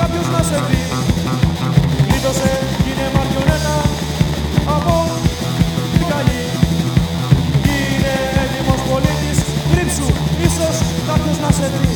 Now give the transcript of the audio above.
κάποιος να σε δει. Γλίτωσε κι είναι μαριονέτα από την καλή. Είναι έτοιμος πολίτης, ρίψου, ίσως κάποιος να σε δει.